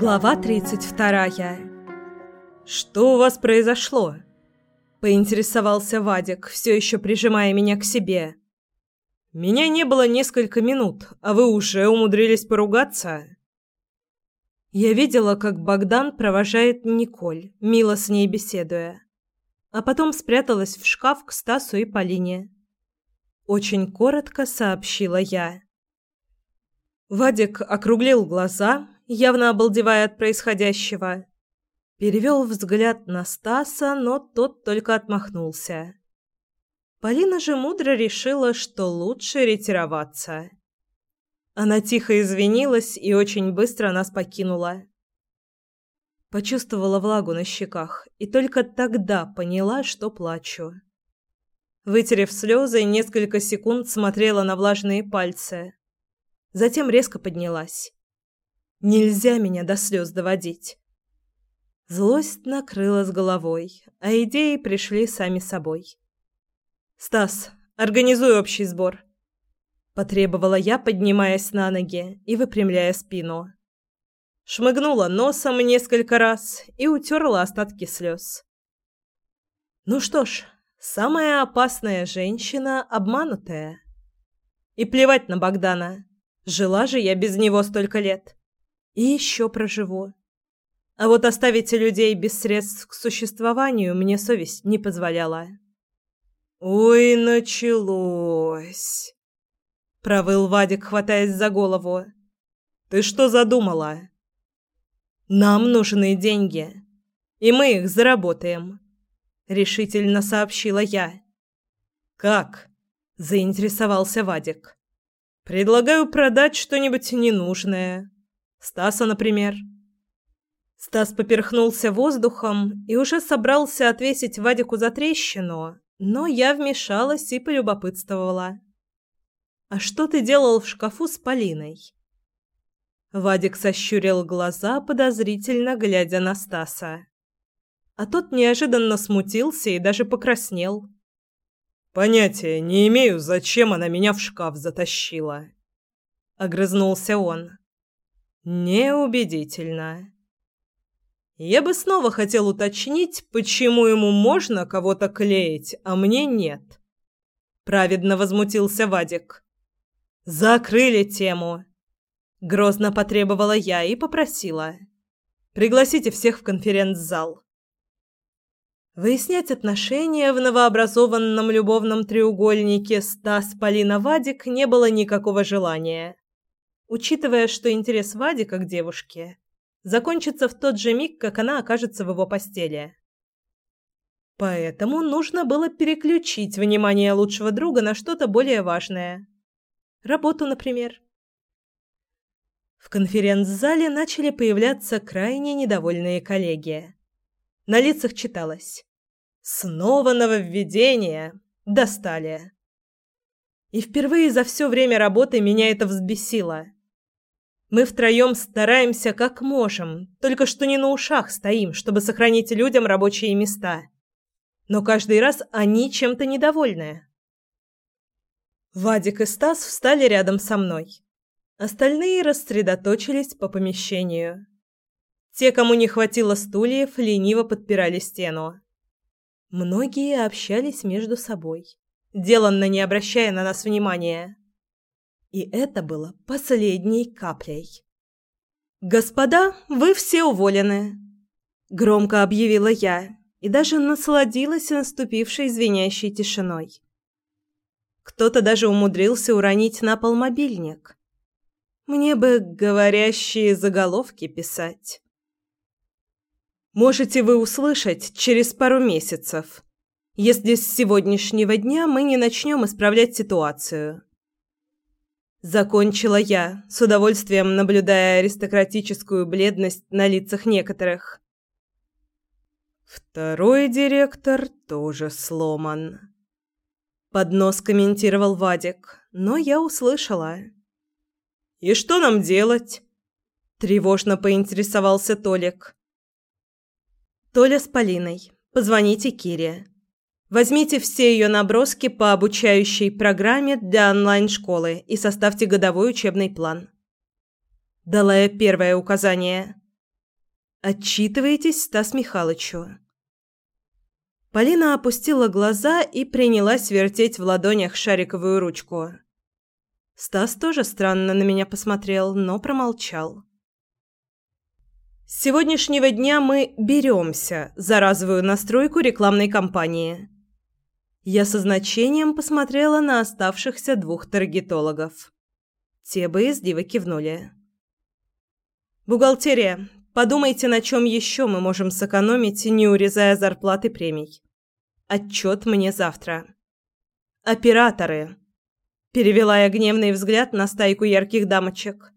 Глава 32. «Что у вас произошло?» – поинтересовался Вадик, все еще прижимая меня к себе. «Меня не было несколько минут, а вы уже умудрились поругаться?» Я видела, как Богдан провожает Николь, мило с ней беседуя, а потом спряталась в шкаф к Стасу и Полине. Очень коротко сообщила я. Вадик округлил глаза явно обалдевая от происходящего. Перевел взгляд на Стаса, но тот только отмахнулся. Полина же мудро решила, что лучше ретироваться. Она тихо извинилась и очень быстро нас покинула. Почувствовала влагу на щеках и только тогда поняла, что плачу. Вытерев слезы, несколько секунд смотрела на влажные пальцы. Затем резко поднялась. Нельзя меня до слез доводить. Злость накрыла с головой, а идеи пришли сами собой. «Стас, организуй общий сбор», — потребовала я, поднимаясь на ноги и выпрямляя спину. Шмыгнула носом несколько раз и утерла остатки слез. «Ну что ж, самая опасная женщина — обманутая. И плевать на Богдана. Жила же я без него столько лет и еще проживу. А вот оставить людей без средств к существованию мне совесть не позволяла. «Ой, началось!» — провыл Вадик, хватаясь за голову. «Ты что задумала?» «Нам нужны деньги, и мы их заработаем», — решительно сообщила я. «Как?» — заинтересовался Вадик. «Предлагаю продать что-нибудь ненужное, Стаса, например. Стас поперхнулся воздухом и уже собрался отвесить Вадику за трещину, но я вмешалась и полюбопытствовала. «А что ты делал в шкафу с Полиной?» Вадик сощурил глаза, подозрительно глядя на Стаса. А тот неожиданно смутился и даже покраснел. «Понятия не имею, зачем она меня в шкаф затащила», — огрызнулся он. Неубедительно. Я бы снова хотел уточнить, почему ему можно кого-то клеить, а мне нет. Праведно возмутился Вадик. Закрыли тему. Грозно потребовала я и попросила. Пригласите всех в конференц-зал. Выяснять отношения в новообразованном любовном треугольнике Стас, Полина, Вадик не было никакого желания учитывая, что интерес Вадика к девушке закончится в тот же миг, как она окажется в его постели. Поэтому нужно было переключить внимание лучшего друга на что-то более важное. Работу, например. В конференц-зале начали появляться крайне недовольные коллеги. На лицах читалось «Снова нововведение! Достали!» И впервые за все время работы меня это взбесило – мы втроем стараемся как можем, только что не на ушах стоим, чтобы сохранить людям рабочие места. Но каждый раз они чем-то недовольны. Вадик и Стас встали рядом со мной. Остальные рассредоточились по помещению. Те, кому не хватило стульев, лениво подпирали стену. Многие общались между собой, деланно не обращая на нас внимания. И это было последней каплей. «Господа, вы все уволены!» Громко объявила я и даже насладилась наступившей звенящей тишиной. Кто-то даже умудрился уронить на пол мобильник. Мне бы говорящие заголовки писать. Можете вы услышать через пару месяцев, если с сегодняшнего дня мы не начнем исправлять ситуацию. Закончила я, с удовольствием наблюдая аристократическую бледность на лицах некоторых. Второй директор тоже сломан. Поднос комментировал Вадик, но я услышала. «И что нам делать?» Тревожно поинтересовался Толик. «Толя с Полиной. Позвоните Кире. Возьмите все ее наброски по обучающей программе для онлайн-школы и составьте годовой учебный план. Дала я первое указание. Отчитывайтесь Стас Михайловичу. Полина опустила глаза и принялась вертеть в ладонях шариковую ручку. Стас тоже странно на меня посмотрел, но промолчал. С сегодняшнего дня мы беремся за разовую настройку рекламной кампании. Я со значением посмотрела на оставшихся двух таргетологов. Те боязливо кивнули. «Бухгалтерия, подумайте, на чем еще мы можем сэкономить, не урезая зарплаты премий. Отчет мне завтра». «Операторы!» – перевела я гневный взгляд на стайку ярких дамочек.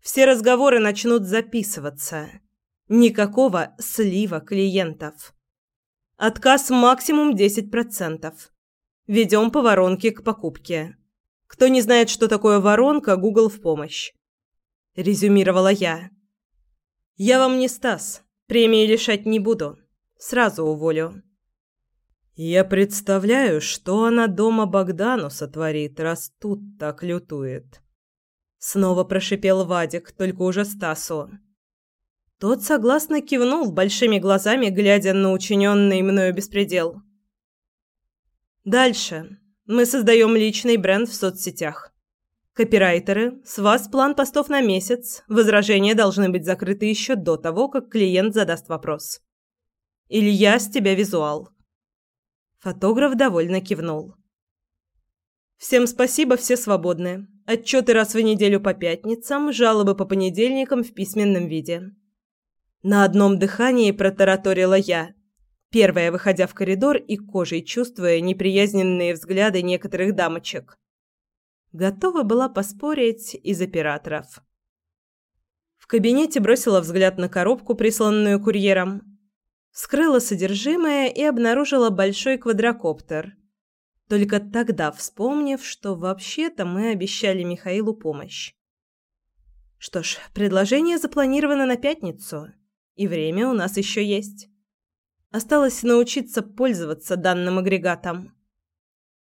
Все разговоры начнут записываться. Никакого слива клиентов. Отказ максимум 10%. Ведем по воронке к покупке. Кто не знает, что такое воронка, Google в помощь. Резюмировала я. Я вам не Стас. Премии лишать не буду. Сразу уволю. Я представляю, что она дома Богдану сотворит, раз тут так лютует. Снова прошипел Вадик, только уже Стасу. Тот согласно кивнул большими глазами, глядя на учиненный мною беспредел. Дальше. Мы создаем личный бренд в соцсетях. Копирайтеры, с вас план постов на месяц. Возражения должны быть закрыты еще до того, как клиент задаст вопрос. Илья, с тебя визуал. Фотограф довольно кивнул. Всем спасибо, все свободны. Отчеты раз в неделю по пятницам, жалобы по понедельникам в письменном виде. На одном дыхании протараторила я, первая выходя в коридор и кожей чувствуя неприязненные взгляды некоторых дамочек. Готова была поспорить из операторов. В кабинете бросила взгляд на коробку, присланную курьером. Вскрыла содержимое и обнаружила большой квадрокоптер – только тогда вспомнив, что вообще-то мы обещали Михаилу помощь. Что ж, предложение запланировано на пятницу, и время у нас еще есть. Осталось научиться пользоваться данным агрегатом.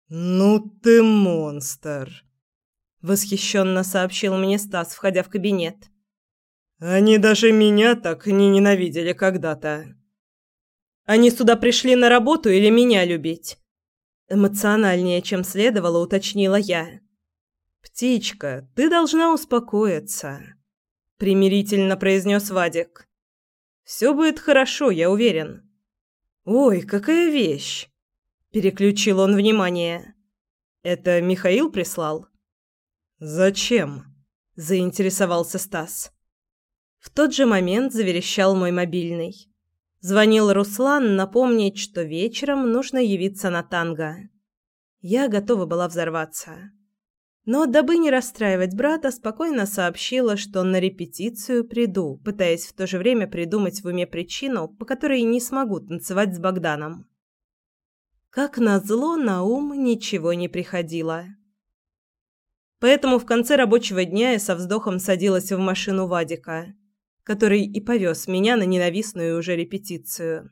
«Ну ты монстр!» — восхищенно сообщил мне Стас, входя в кабинет. «Они даже меня так не ненавидели когда-то». «Они сюда пришли на работу или меня любить?» Эмоциональнее, чем следовало, уточнила я. «Птичка, ты должна успокоиться», — примирительно произнес Вадик. «Все будет хорошо, я уверен». «Ой, какая вещь!» — переключил он внимание. «Это Михаил прислал?» «Зачем?» — заинтересовался Стас. В тот же момент заверещал мой мобильный. Звонил Руслан напомнить, что вечером нужно явиться на танго. Я готова была взорваться. Но, дабы не расстраивать брата, спокойно сообщила, что на репетицию приду, пытаясь в то же время придумать в уме причину, по которой не смогу танцевать с Богданом. Как назло, на ум ничего не приходило. Поэтому в конце рабочего дня я со вздохом садилась в машину Вадика – который и повез меня на ненавистную уже репетицию.